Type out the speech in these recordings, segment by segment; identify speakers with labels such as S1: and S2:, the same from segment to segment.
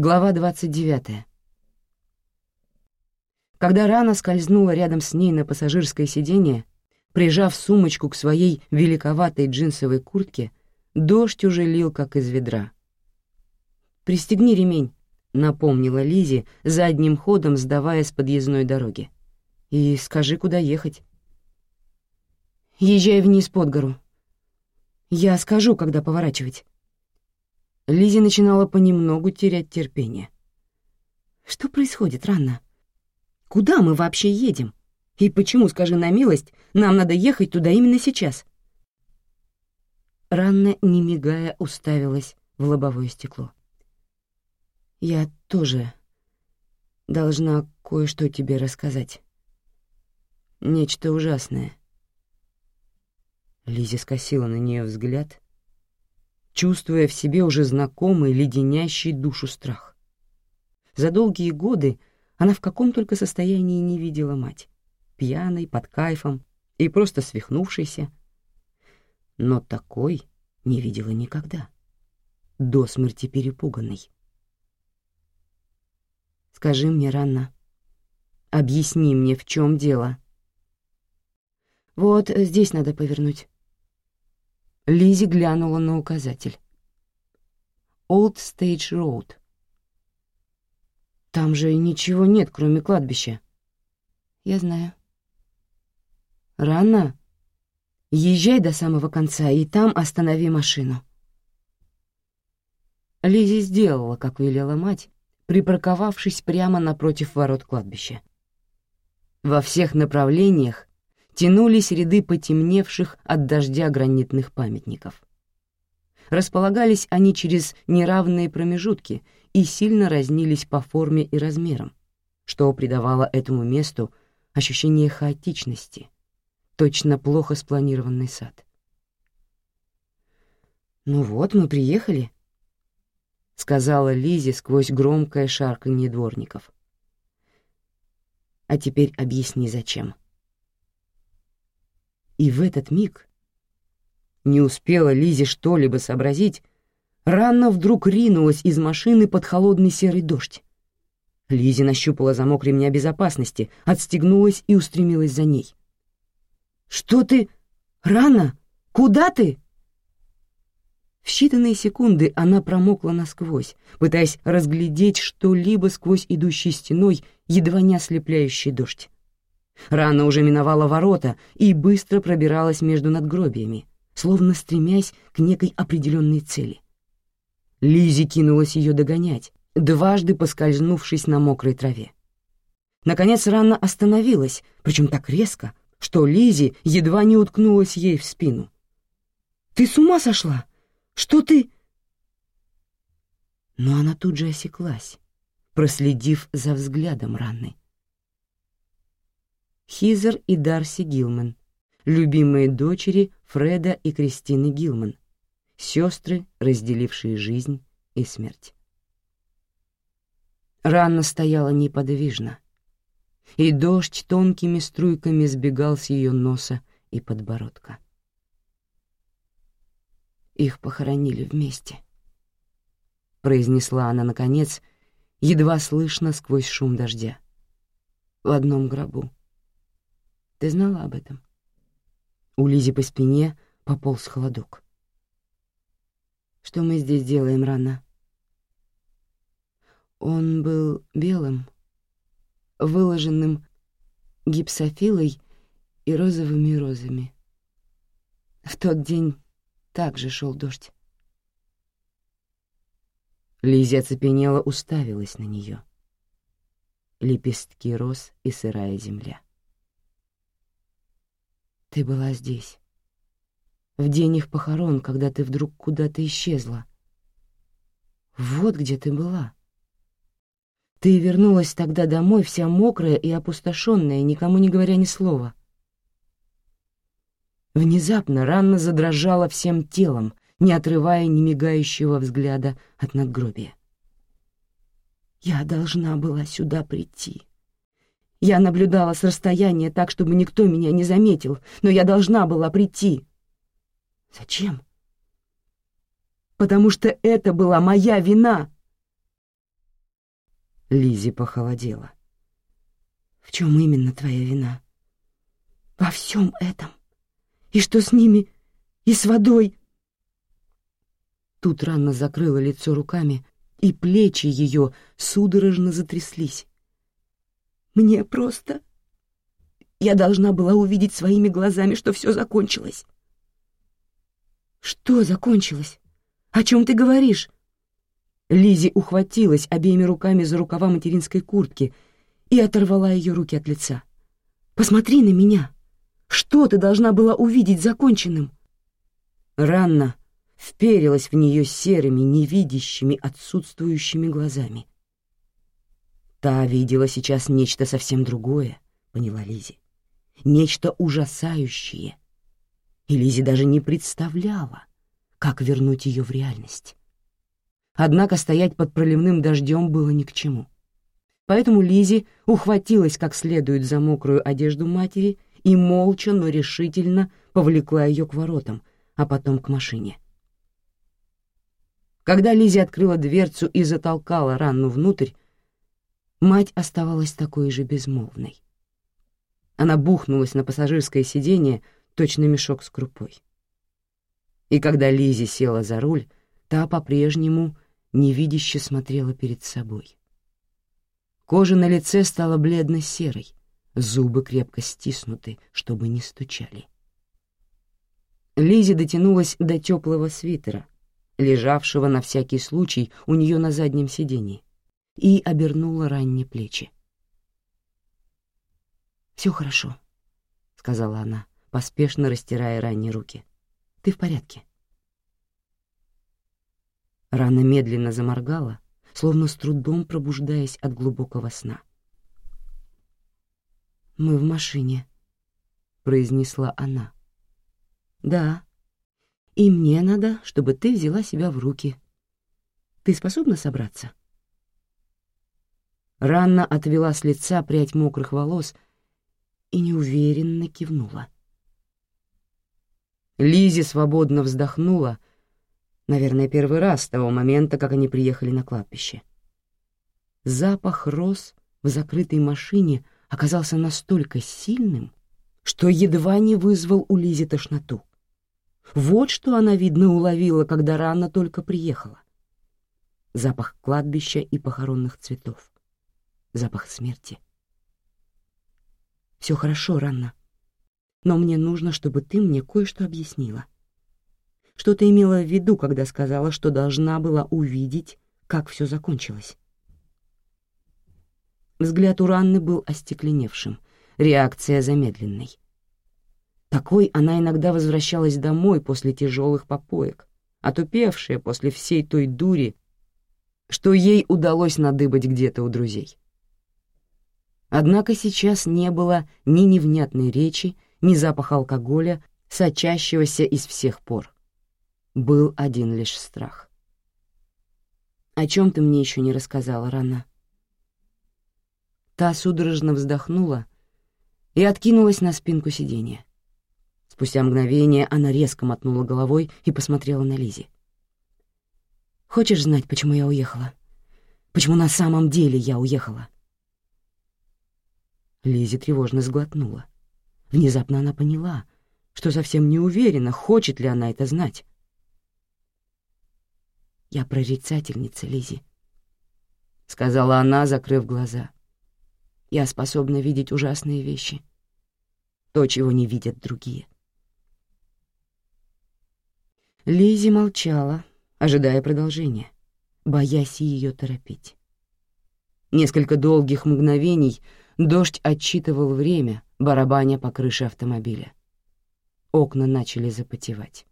S1: Глава 29. Когда рана скользнула рядом с ней на пассажирское сиденье, прижав сумочку к своей великоватой джинсовой куртке, дождь уже лил, как из ведра. «Пристегни ремень», — напомнила Лизе, задним ходом сдавая с подъездной дороги. «И скажи, куда ехать». «Езжай вниз под гору. Я скажу, когда поворачивать». Лизи начинала понемногу терять терпение. «Что происходит, Ранна? Куда мы вообще едем? И почему, скажи на милость, нам надо ехать туда именно сейчас?» Ранна, не мигая, уставилась в лобовое стекло. «Я тоже должна кое-что тебе рассказать. Нечто ужасное». Лизи скосила на нее взгляд — чувствуя в себе уже знакомый, леденящий душу страх. За долгие годы она в каком только состоянии не видела мать, пьяной, под кайфом и просто свихнувшейся. Но такой не видела никогда, до смерти перепуганной. «Скажи мне, Ранна, объясни мне, в чем дело?» «Вот здесь надо повернуть». Лизи глянула на указатель. Old Stage Road. Там же ничего нет, кроме кладбища. Я знаю. Рано. Езжай до самого конца и там останови машину. Лизи сделала, как велела мать, припарковавшись прямо напротив ворот кладбища. Во всех направлениях тянулись ряды потемневших от дождя гранитных памятников. Располагались они через неравные промежутки и сильно разнились по форме и размерам, что придавало этому месту ощущение хаотичности, точно плохо спланированный сад. «Ну вот, мы приехали», — сказала Лизи сквозь громкое шарканье дворников. «А теперь объясни, зачем». И в этот миг не успела Лизе что-либо сообразить, Ранна вдруг ринулась из машины под холодный серый дождь. Лизи нащупала замок ремня безопасности, отстегнулась и устремилась за ней. «Что ты? Рано? Куда ты?» В считанные секунды она промокла насквозь, пытаясь разглядеть что-либо сквозь идущий стеной едва не ослепляющий дождь. Рана уже миновала ворота и быстро пробиралась между надгробиями, словно стремясь к некой определенной цели. Лизи кинулась ее догонять, дважды поскользнувшись на мокрой траве. Наконец Рана остановилась, причем так резко, что Лизи едва не уткнулась ей в спину. «Ты с ума сошла? Что ты...» Но она тут же осеклась, проследив за взглядом Ранны. Хизер и Дарси Гилман, любимые дочери Фреда и Кристины Гилман, сестры, разделившие жизнь и смерть. Ранна стояла неподвижно, и дождь тонкими струйками сбегал с ее носа и подбородка. «Их похоронили вместе», — произнесла она, наконец, едва слышно сквозь шум дождя. «В одном гробу». Ты знала об этом?» У Лизи по спине пополз холодок. «Что мы здесь делаем рано?» Он был белым, выложенным гипсофилой и розовыми розами. В тот день также шел дождь. Лизи оцепенела, уставилась на нее. Лепестки роз и сырая земля. Ты была здесь. В день их похорон, когда ты вдруг куда-то исчезла. Вот где ты была. Ты вернулась тогда домой вся мокрая и опустошенная, никому не говоря ни слова. Внезапно Ранна задрожала всем телом, не отрывая ни мигающего взгляда от надгробия. «Я должна была сюда прийти», я наблюдала с расстояния так, чтобы никто меня не заметил, но я должна была прийти. Зачем? Потому что это была моя вина. Лизи похолодела.
S2: «В чем именно твоя вина?» «Во всем этом. И что с ними? И с водой?»
S1: Тут Ранна закрыла лицо руками, и плечи ее судорожно затряслись.
S2: «Мне просто... Я должна была увидеть своими глазами, что все закончилось». «Что закончилось? О чем ты говоришь?»
S1: Лизи ухватилась обеими руками за рукава материнской куртки и оторвала ее руки от лица.
S2: «Посмотри на меня! Что ты должна была увидеть законченным?»
S1: Ранна вперилась в нее серыми, невидящими, отсутствующими глазами. Та видела сейчас нечто совсем другое, поняла Лизи. Нечто ужасающее. И Лизи даже не представляла, как вернуть ее в реальность. Однако стоять под проливным дождем было ни к чему. Поэтому Лизи ухватилась как следует за мокрую одежду матери и молча, но решительно повлекла ее к воротам, а потом к машине. Когда Лизи открыла дверцу и затолкала Ранну внутрь, мать оставалась такой же безмолвной. Она бухнулась на пассажирское сиденье, точно мешок с крупой. И когда Лизи села за руль, та по-прежнему невидяще смотрела перед собой. Кожа на лице стала бледно-серой, зубы крепко стиснуты, чтобы не стучали. Лизи дотянулась до теплого свитера, лежавшего на всякий случай у нее на заднем сиденье, и обернула ранние плечи.
S2: «Все хорошо», — сказала она, поспешно растирая ранние руки. «Ты в порядке?»
S1: Рана медленно заморгала, словно с трудом пробуждаясь от глубокого сна.
S2: «Мы в машине», — произнесла она.
S1: «Да.
S2: И мне надо, чтобы ты взяла себя в руки. Ты способна собраться?»
S1: Ранна отвела с лица прядь мокрых волос и неуверенно кивнула. Лизи свободно вздохнула, Наверное, первый раз с того момента, как они приехали на кладбище. Запах роз в закрытой машине оказался настолько сильным, что едва не вызвал у Лизи тошноту. Вот что она, видно, уловила, когда рано только приехала. Запах кладбища и похоронных цветов. Запах смерти.
S2: «Все хорошо, Ранна, но мне нужно, чтобы ты мне кое-что объяснила». Что ты имела в виду, когда сказала, что должна была увидеть, как все закончилось? Взгляд у Ранны был остекленевшим, реакция замедленной. Такой она иногда возвращалась домой после тяжелых попоек, отупевшая после всей той дури, что ей удалось надыбать где-то у друзей. Однако сейчас не было ни невнятной речи, ни запаха алкоголя, сочащегося из всех пор был один лишь страх. «О чем ты мне еще не рассказала, Рана?» Та судорожно вздохнула и откинулась на спинку сиденья. Спустя мгновение она резко мотнула головой и посмотрела на Лизи. «Хочешь знать, почему я уехала? Почему на самом деле я уехала?» Лизи тревожно сглотнула. Внезапно она поняла, что совсем не уверена, хочет ли она это знать. Я прорицательница, Лизи, сказала она, закрыв глаза. Я способна видеть ужасные вещи, то, чего не видят другие. Лизи молчала, ожидая продолжения, боясь ее торопить. Несколько долгих мгновений дождь отчитывал время, барабаня по крыше автомобиля. Окна начали запотевать.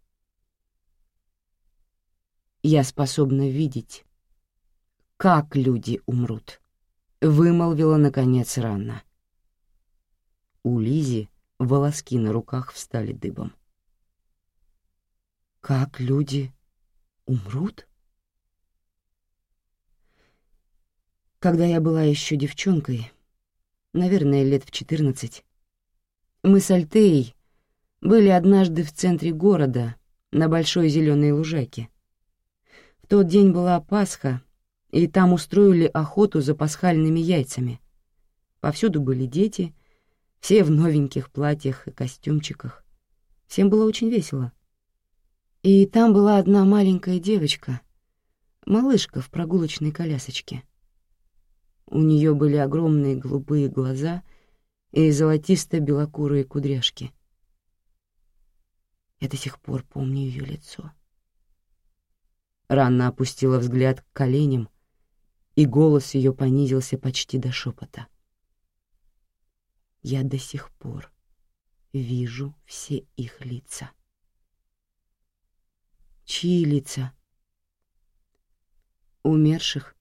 S2: Я способна видеть, как люди умрут, — вымолвила, наконец, Ранна. У Лизи волоски на руках встали дыбом. «Как люди умрут?» Когда я была еще девчонкой, наверное, лет в четырнадцать, мы с Альтеей были однажды в центре города на большой зеленой лужайке — тот день была Пасха, и там устроили охоту за пасхальными яйцами. Повсюду были дети, все в новеньких платьях и костюмчиках. Всем было очень весело. И там была одна маленькая девочка, малышка в прогулочной колясочке. У нее были огромные голубые глаза и золотисто-белокурые кудряшки. Я до сих пор помню ее лицо. Ранна опустила взгляд к коленям, и голос ее понизился почти до шепота. Я до сих пор вижу все их лица. Чьи лица? Умерших.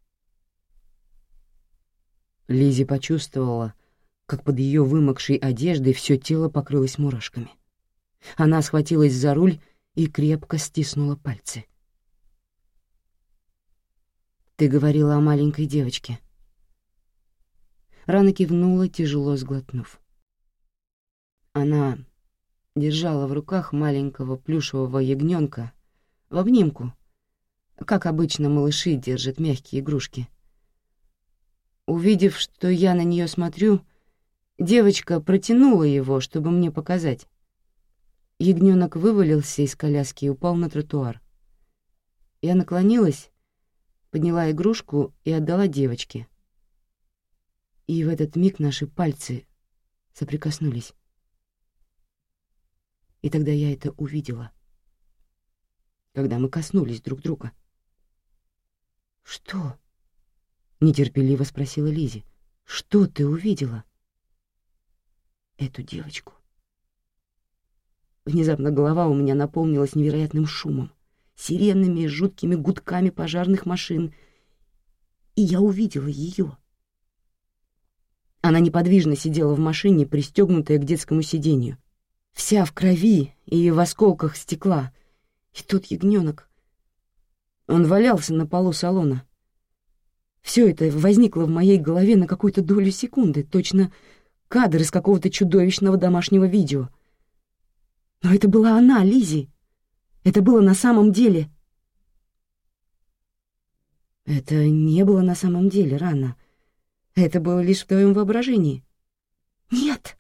S2: Лизи почувствовала, как под ее вымокшей одеждой все тело покрылось мурашками. Она схватилась за руль и крепко стиснула пальцы. «Ты говорила о маленькой девочке». Рана кивнула, тяжело сглотнув. Она держала в руках маленького плюшевого ягненка в обнимку, как обычно малыши держат мягкие игрушки. Увидев, что я на нее смотрю, девочка протянула его, чтобы мне показать. Ягненок вывалился из коляски и упал на тротуар. Я наклонилась, подняла игрушку и отдала девочке. И в этот миг наши пальцы соприкоснулись. И тогда я это увидела, когда мы коснулись друг друга. «Что?» — нетерпеливо спросила Лизи. «Что ты увидела?» «Эту девочку». Внезапно голова у меня наполнилась невероятным шумом, сиренами и жуткими гудками пожарных машин, и я увидела ее. Она неподвижно сидела в машине, пристегнутая к детскому сиденью, вся в крови и в осколках стекла. И тут ягненок. Он валялся на полу салона, все это возникло в моей голове на какую-то долю секунды, точно кадр из какого-то чудовищного домашнего видео. Но это была она, Лизи. Это было на самом деле. Это не было на самом деле, рано. Это было лишь в твоем воображении. Нет.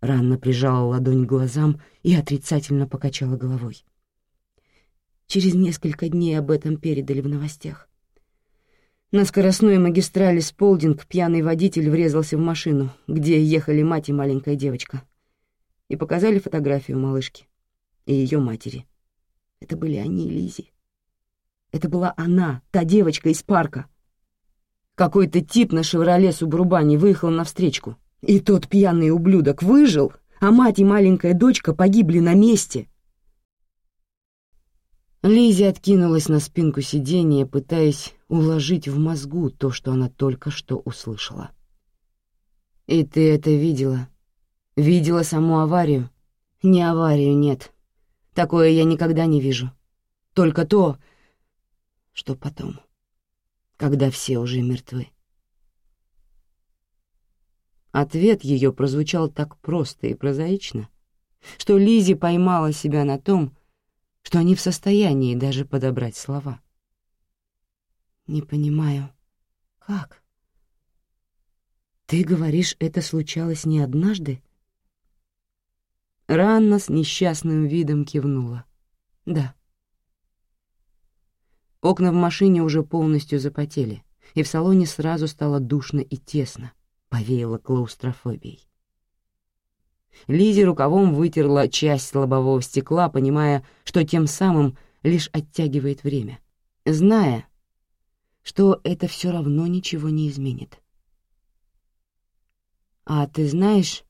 S2: Ранна прижала ладонь к глазам и отрицательно покачала головой. Через несколько дней об этом передали в новостях. На скоростной магистрали Сполдинг пьяный водитель врезался в машину, где ехали мать и маленькая девочка. И показали фотографию малышки и ее матери. Это были они, Лизи. Это была она, та девочка из парка. Какой-то тип на «Шевроле Субурбане» выехал навстречку. И тот пьяный ублюдок выжил, а мать и маленькая дочка погибли на месте. Лизи откинулась на спинку сиденья, пытаясь уложить в мозгу то, что она только что услышала. «И ты это видела? Видела саму аварию?» «Не аварию, нет. Такое я никогда не вижу. Только то, что потом, когда все уже мертвы». Ответ ее прозвучал так просто и прозаично, что Лизи поймала себя на том, что они в состоянии даже подобрать слова. «Не понимаю, как? Ты говоришь, это случалось не однажды?» Ранна с несчастным видом кивнула. «Да». Окна в машине уже полностью запотели, и в салоне сразу стало душно и тесно, повеяло клаустрофобией. Лизи рукавом вытерла часть лобового стекла, понимая, что тем самым лишь оттягивает время, зная, что это все равно ничего не изменит. «А ты знаешь,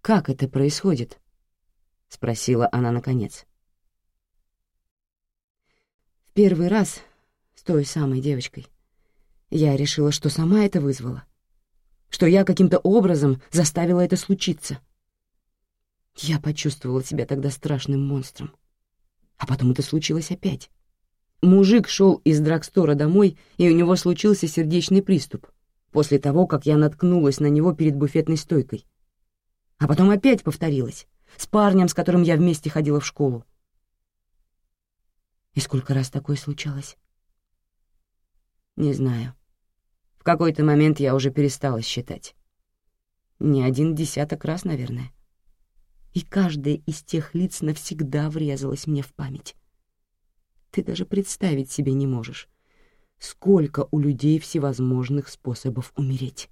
S2: как это происходит?» — спросила она наконец. В первый раз с той самой девочкой я решила, что сама это вызвала, что я каким-то образом заставила это случиться — я почувствовала себя тогда страшным монстром. А потом это случилось опять. Мужик шел из драгстора домой, и у него случился сердечный приступ после того, как я наткнулась на него перед буфетной стойкой. А потом опять повторилось, с парнем, с которым я вместе ходила в школу. И сколько раз такое случалось? Не знаю. В какой-то момент я уже перестала считать. Не один десяток раз, наверное. И каждая из тех лиц навсегда врезалась мне в память. Ты даже представить себе не можешь, сколько у людей всевозможных способов умереть.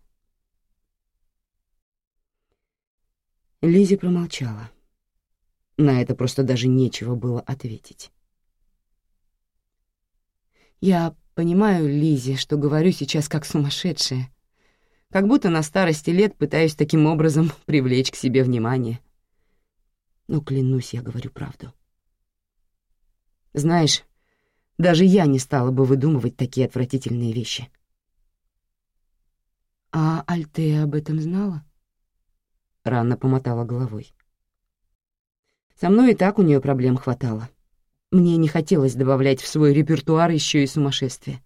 S2: Лизи промолчала. На это просто даже нечего было ответить. Я понимаю, Лизи, что говорю сейчас как сумасшедшая. Как будто на старости лет пытаюсь таким образом привлечь к себе внимание. Но клянусь, я говорю правду. Знаешь, даже я не стала бы выдумывать такие отвратительные вещи. А Альтея об этом знала? Ранна помотала головой. Со мной и так у нее проблем хватало. Мне не хотелось добавлять в свой репертуар еще и сумасшествие.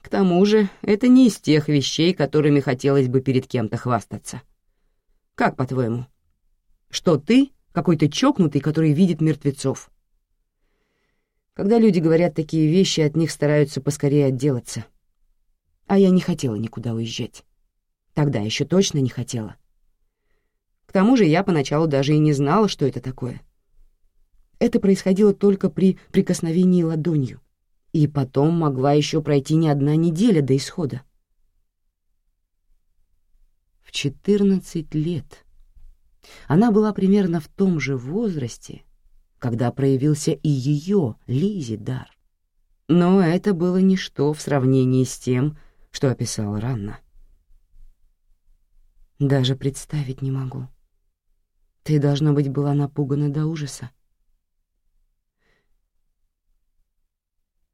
S2: К тому же это не из тех вещей, которыми хотелось бы перед кем-то хвастаться. Как, по-твоему? Что ты какой-то чокнутый, который видит мертвецов? Когда люди говорят такие вещи, от них стараются поскорее отделаться. А я не хотела никуда уезжать. Тогда еще точно не хотела. К тому же я поначалу даже и не знала, что это такое — это происходило только при прикосновении ладонью, и потом могла еще пройти не одна неделя до исхода. В 14 лет она была примерно в том же возрасте, когда проявился и ее, Лизи, дар. Но это было ничто в сравнении с тем, что описал Ранна. Даже представить не могу. Ты, должно быть, была напугана до ужаса.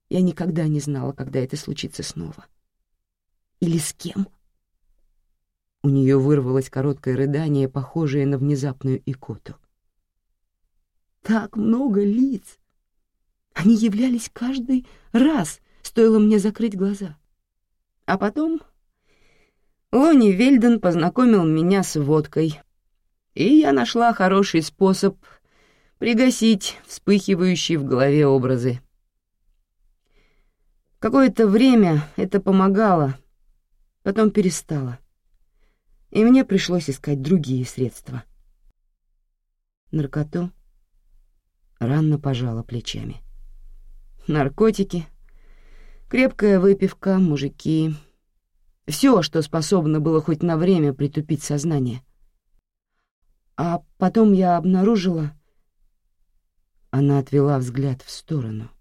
S2: Я никогда не знала, когда это случится снова. Или с кем. У нее вырвалось короткое рыдание, похожее на внезапную икоту. Так много лиц! Они являлись каждый раз, стоило мне закрыть глаза. А потом Лони Вельден познакомил меня с водкой, и я нашла хороший способ пригасить вспыхивающие в голове образы. Какое-то время это помогало, потом перестало. И мне пришлось искать другие средства. Наркоту Ранно пожала плечами. Наркотики, крепкая выпивка, мужики. Все, что способно было хоть на время притупить сознание. А потом я обнаружила... Она отвела взгляд в сторону —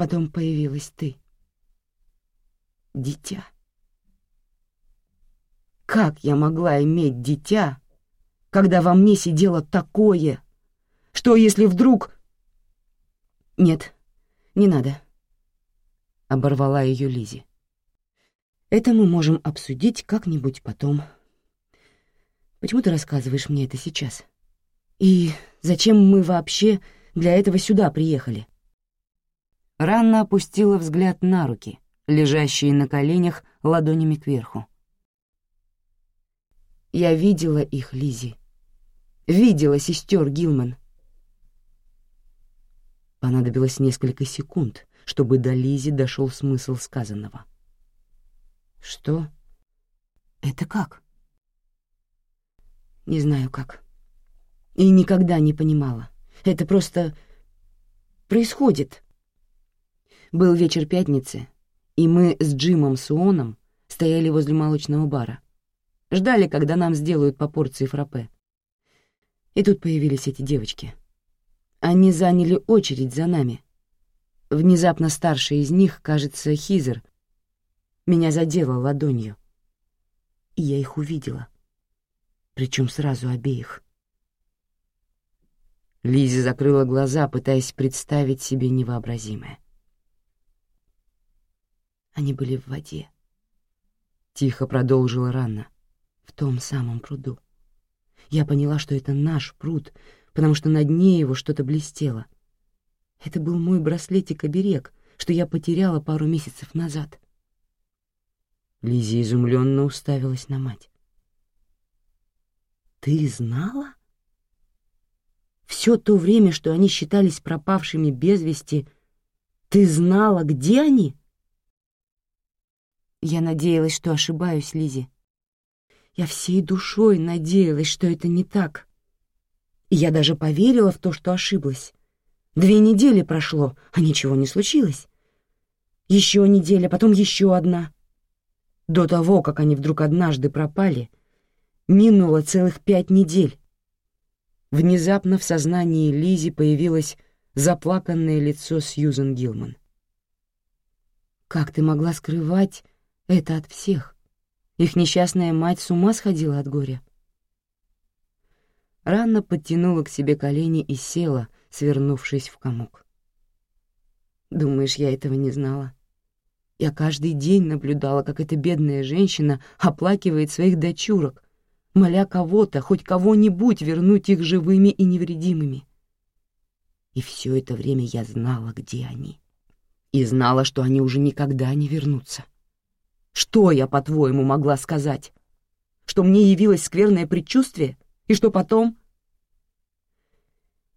S2: Потом появилась ты. Дитя. Как я могла иметь дитя, когда во мне сидело такое? Что, если вдруг... Нет, не надо. Оборвала ее Лизи. Это мы можем обсудить как-нибудь потом. Почему ты рассказываешь мне это сейчас? И зачем мы вообще для этого сюда приехали? Ранна опустила взгляд на руки, лежащие на коленях ладонями кверху. Я видела их, Лизи. Видела сестер Гилман. Понадобилось несколько секунд, чтобы до Лизи дошел смысл сказанного. Что? Это как? Не знаю как. И никогда не понимала. Это просто происходит. Был вечер пятницы, и мы с Джимом Суоном стояли возле молочного бара. Ждали, когда нам сделают по порции фраппе. И тут появились эти девочки. Они заняли очередь за нами. Внезапно старшая из них, кажется, Хизер, меня задела ладонью. И я их увидела. Причем сразу обеих. Лизи закрыла глаза, пытаясь представить себе невообразимое. Они были в воде. Тихо продолжила Ранна. В том самом пруду. Я поняла, что это наш пруд, потому что на дне его что-то блестело. Это был мой браслетик-оберег, что я потеряла пару месяцев назад. Лиза изумленно уставилась на мать. «Ты знала?» Все то время, что они считались пропавшими без вести, ты знала, где они?» Я надеялась, что ошибаюсь, Лизи. Я всей душой надеялась, что это не так. И я даже поверила в то, что ошиблась. Две недели прошло, а ничего не случилось. Еще неделя, потом еще одна. До того, как они вдруг однажды пропали, минуло целых пять недель. Внезапно в сознании Лизи появилось заплаканное лицо Сьюзен Гилман. «Как ты могла скрывать это от всех? Их несчастная мать с ума сходила от горя». Ранна подтянула к себе колени и села, свернувшись в комок. «Думаешь, я этого не знала?» Я каждый день наблюдала, как эта бедная женщина оплакивает своих дочурок, моля кого-то, хоть кого-нибудь вернуть их живыми и невредимыми. И все это время я знала, где они. И знала, что они уже никогда не вернутся. Что я, по-твоему, могла сказать? Что мне явилось скверное предчувствие? И что потом?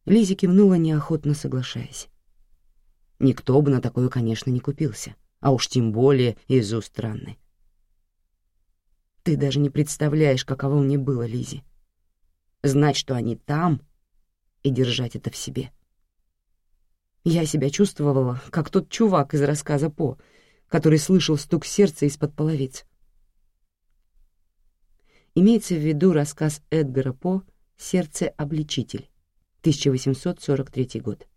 S2: Лизи кивнула, неохотно соглашаясь. Никто бы на такое, конечно, не купился а уж тем более из уст Ранны. Ты даже не представляешь, каково мне было, Лизи. Знать, что они там, и держать это в себе. Я себя чувствовала, как тот чувак из рассказа По, который слышал стук сердца из-под половиц. Имеется в виду рассказ Эдгара По «Сердце-обличитель», 1843 год.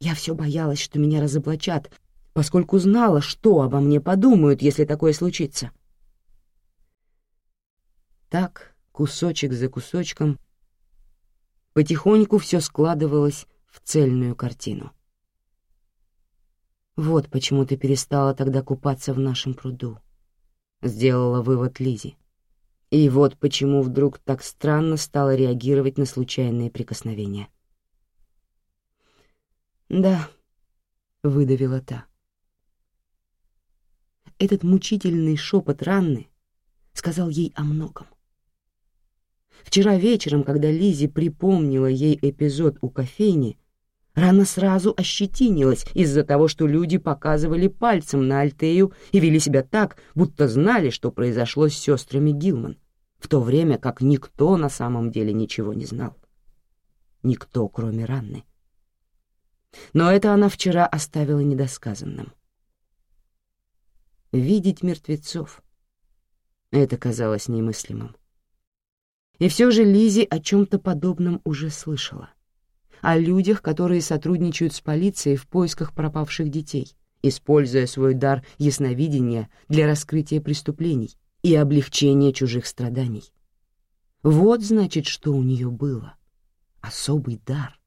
S2: Я все боялась, что меня разоблачат, поскольку знала, что обо мне подумают, если такое случится. Так, кусочек за кусочком, потихоньку все складывалось в цельную картину. «Вот почему ты перестала тогда купаться в нашем пруду», — сделала вывод Лизи. И вот почему вдруг так странно стала реагировать на случайные прикосновения. «Да», — выдавила та этот мучительный шепот Ранны сказал ей о многом. Вчера вечером, когда Лизи припомнила ей эпизод у кофейни, Рана сразу ощетинилась из-за того, что люди показывали пальцем на Альтею и вели себя так, будто знали, что произошло с сестрами Гилман, в то время как никто на самом деле ничего не знал. Никто, кроме Ранны. Но это она вчера оставила недосказанным видеть мертвецов. Это казалось немыслимым. И все же Лизи о чем-то подобном уже слышала. О людях, которые сотрудничают с полицией в поисках пропавших детей, используя свой дар ясновидения для раскрытия преступлений и облегчения чужих страданий. Вот, значит, что у нее было. Особый дар.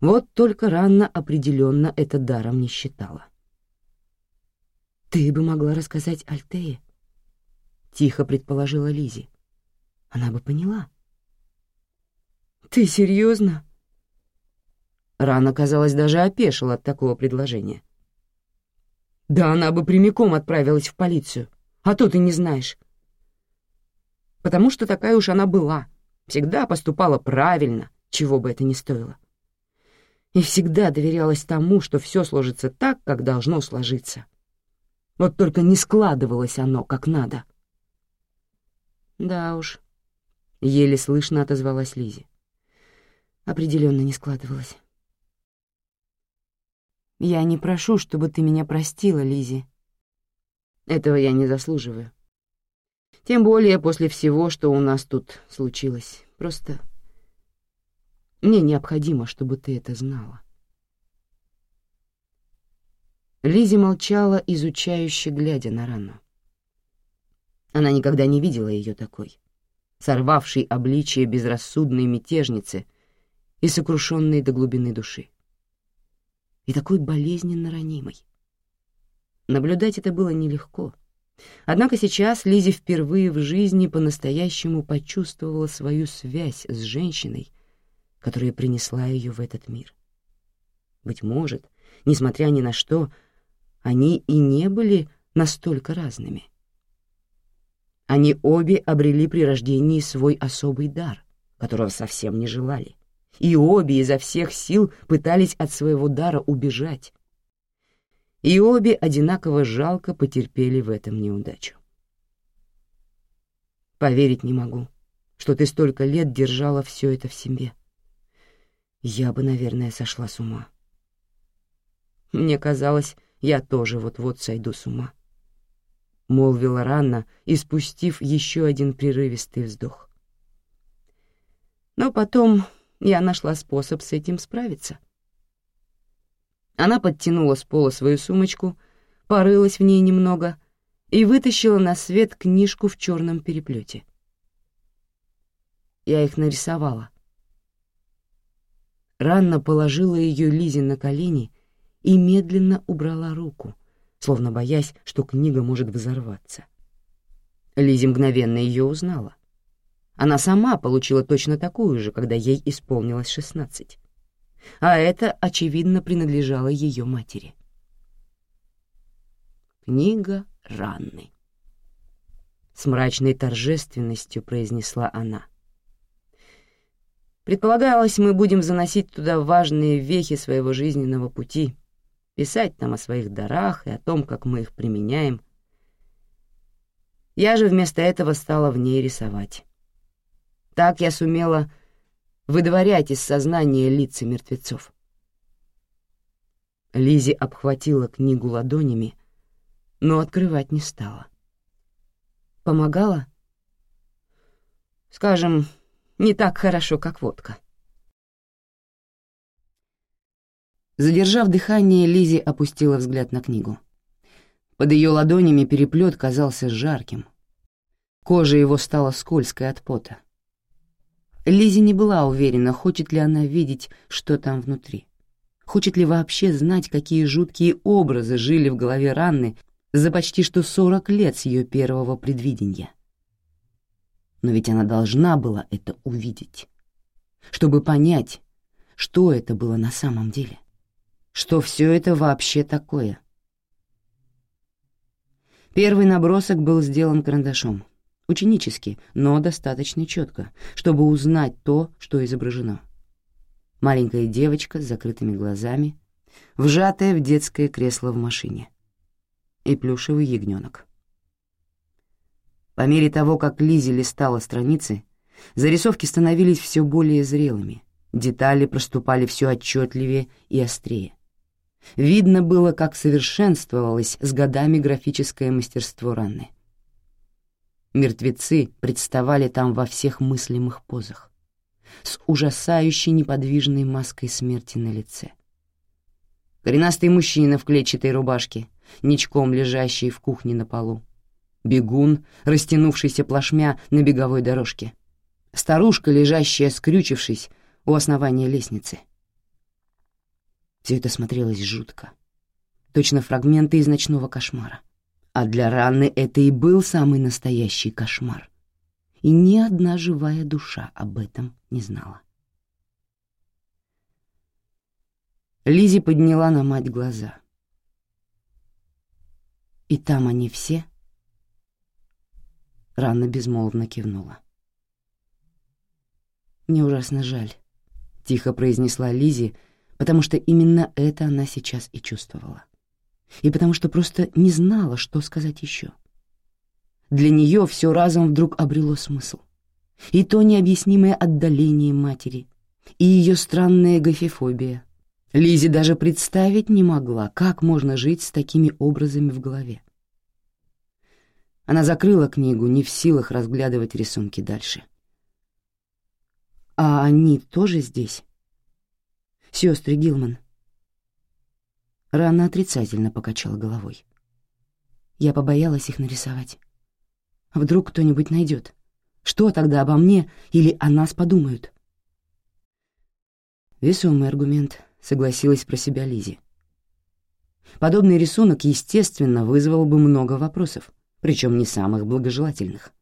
S2: Вот только Ранна определенно это даром не считала. «Ты бы могла рассказать Альтее», — тихо предположила Лизи. Она бы поняла. «Ты серьезно?» Рана, казалось, даже опешила от такого предложения. «Да она бы прямиком отправилась в полицию, а то ты не знаешь. Потому что такая уж она была, всегда поступала правильно, чего бы это ни стоило. И всегда доверялась тому, что все сложится так, как должно сложиться. Вот только не складывалось оно как надо. Да уж, еле слышно отозвалась Лизи. Определенно не складывалось. Я не прошу, чтобы ты меня простила, Лизи. Этого я не заслуживаю. Тем более после всего, что у нас тут случилось. Просто мне необходимо, чтобы ты это знала. Лизи молчала, изучающе глядя на рану. Она никогда не видела ее такой, сорвавшей обличие безрассудной мятежницы и сокрушенной до глубины души. И такой болезненно ранимой. Наблюдать это было нелегко. Однако сейчас Лизи впервые в жизни по-настоящему почувствовала свою связь с женщиной, которая принесла ее в этот мир. Быть может, несмотря ни на что, они и не были настолько разными. Они обе обрели при рождении свой особый дар, которого совсем не желали, и обе изо всех сил пытались от своего дара убежать. и обе одинаково жалко потерпели в этом неудачу. Поверить не могу, что ты столько лет держала все это в себе. Я бы, наверное, сошла с ума. Мне казалось, я тоже вот-вот сойду с ума. Молвила Ранна, испустив еще один прерывистый вздох. Но потом я нашла способ с этим справиться. Она подтянула с пола свою сумочку, порылась в ней немного и вытащила на свет книжку в черном переплете. Я их нарисовала. Ранна положила ее Лизе на колени и медленно убрала руку, словно боясь, что книга может взорваться. Лизи мгновенно ее узнала. Она сама получила точно такую же, когда ей исполнилось шестнадцать. А это, очевидно, принадлежало ее матери. «Книга Ранны», — с мрачной торжественностью произнесла она. «Предполагалось, мы будем заносить туда важные вехи своего жизненного пути, писать там о своих дарах и о том, как мы их применяем. Я же вместо этого стала в ней рисовать. Так я сумела выдворять из сознания лица мертвецов. Лизи обхватила книгу ладонями, но открывать не стала. Помогала? Скажем, не так хорошо, как водка. Задержав дыхание, Лизи опустила взгляд на книгу. Под ее ладонями переплет казался жарким. Кожа его стала скользкой от пота. Лизи не была уверена, хочет ли она видеть, что там внутри. Хочет ли вообще знать, какие жуткие образы жили в голове Ранны за почти что сорок лет с ее первого предвидения. Но ведь она должна была это увидеть, чтобы понять, что это было на самом деле, что все это вообще такое. Первый набросок был сделан карандашом — ученически, но достаточно четко, чтобы узнать то, что изображено. Маленькая девочка с закрытыми глазами, вжатая в детское кресло в машине. И плюшевый ягненок. По мере того, как Лизи листала страницы, зарисовки становились все более зрелыми, детали проступали все отчетливее и острее. Видно было, как совершенствовалось с годами графическое мастерство Ранны. Мертвецы представали там во всех мыслимых позах, с ужасающей неподвижной маской смерти на лице. Коренастый мужчина в клетчатой рубашке, ничком лежащий в кухне на полу. Бегун, растянувшийся плашмя на беговой дорожке. Старушка, лежащая, скрючившись, у основания лестницы. Все это смотрелось жутко. Точно фрагменты из ночного кошмара. А для Ранны это и был самый настоящий кошмар. И ни одна живая душа об этом не знала. Лизи подняла на мать глаза. «И там они все?» Ранна безмолвно кивнула. «Мне ужасно жаль», — тихо произнесла Лизи, потому что именно это она сейчас и чувствовала и потому что просто не знала, что сказать еще. Для нее все разом вдруг обрело смысл. И то необъяснимое отдаление матери, и ее странная гофефобия. Лизи даже представить не могла, как можно жить с такими образами в голове. Она закрыла книгу, не в силах разглядывать рисунки дальше. «А они тоже здесь?» «Сестры Гилман», Рана отрицательно покачала головой. Я побоялась их нарисовать. Вдруг кто-нибудь найдет. Что тогда обо мне или о нас подумают? Весомый аргумент, согласилась про себя Лизи. Подобный рисунок, естественно, вызвал бы много вопросов, причем не самых благожелательных.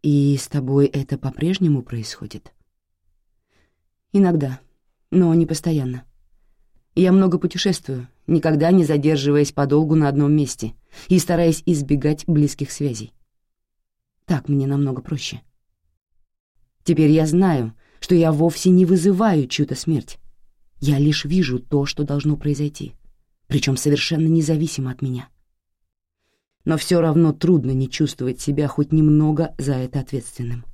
S2: «И с тобой это по-прежнему происходит?» «Иногда, но не постоянно. Я много путешествую, никогда не задерживаясь подолгу на одном месте и стараясь избегать близких связей. Так мне намного проще. Теперь я знаю, что я вовсе не вызываю чью-то смерть. Я лишь вижу то, что должно произойти. причем совершенно независимо от меня. Но все равно трудно не чувствовать себя хоть немного за это ответственным.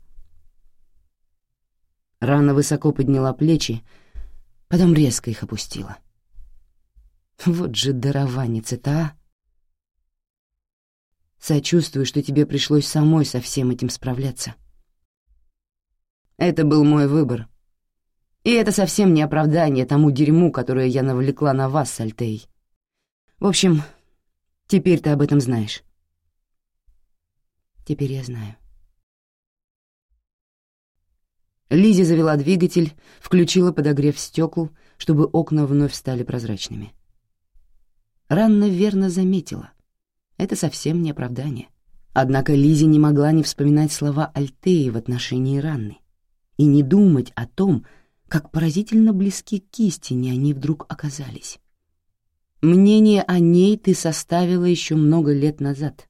S2: Рана высоко подняла плечи, потом резко их опустила. Вот же дарованец-то, а! Сочувствую, что тебе пришлось самой со всем этим справляться. Это был мой выбор. И это совсем не оправдание тому дерьму, которое я навлекла на вас с. В общем, теперь ты об этом знаешь. Теперь я знаю. Лизи завела двигатель, включила подогрев стекол, чтобы окна вновь стали прозрачными. Ранна верно заметила. Это совсем не оправдание. Однако Лизи не могла не вспоминать слова Альтеи в отношении Ранны и не думать о том, как поразительно близки к истине они вдруг оказались. Мнение о ней ты составила еще много лет назад,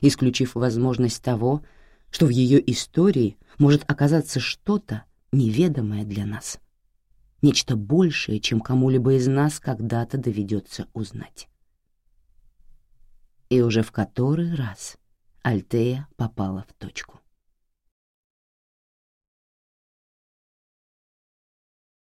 S2: исключив возможность того, что в ее истории может оказаться что-то неведомое для нас, нечто большее, чем кому-либо из нас когда-то доведется узнать. И уже в который раз Альтея попала в точку.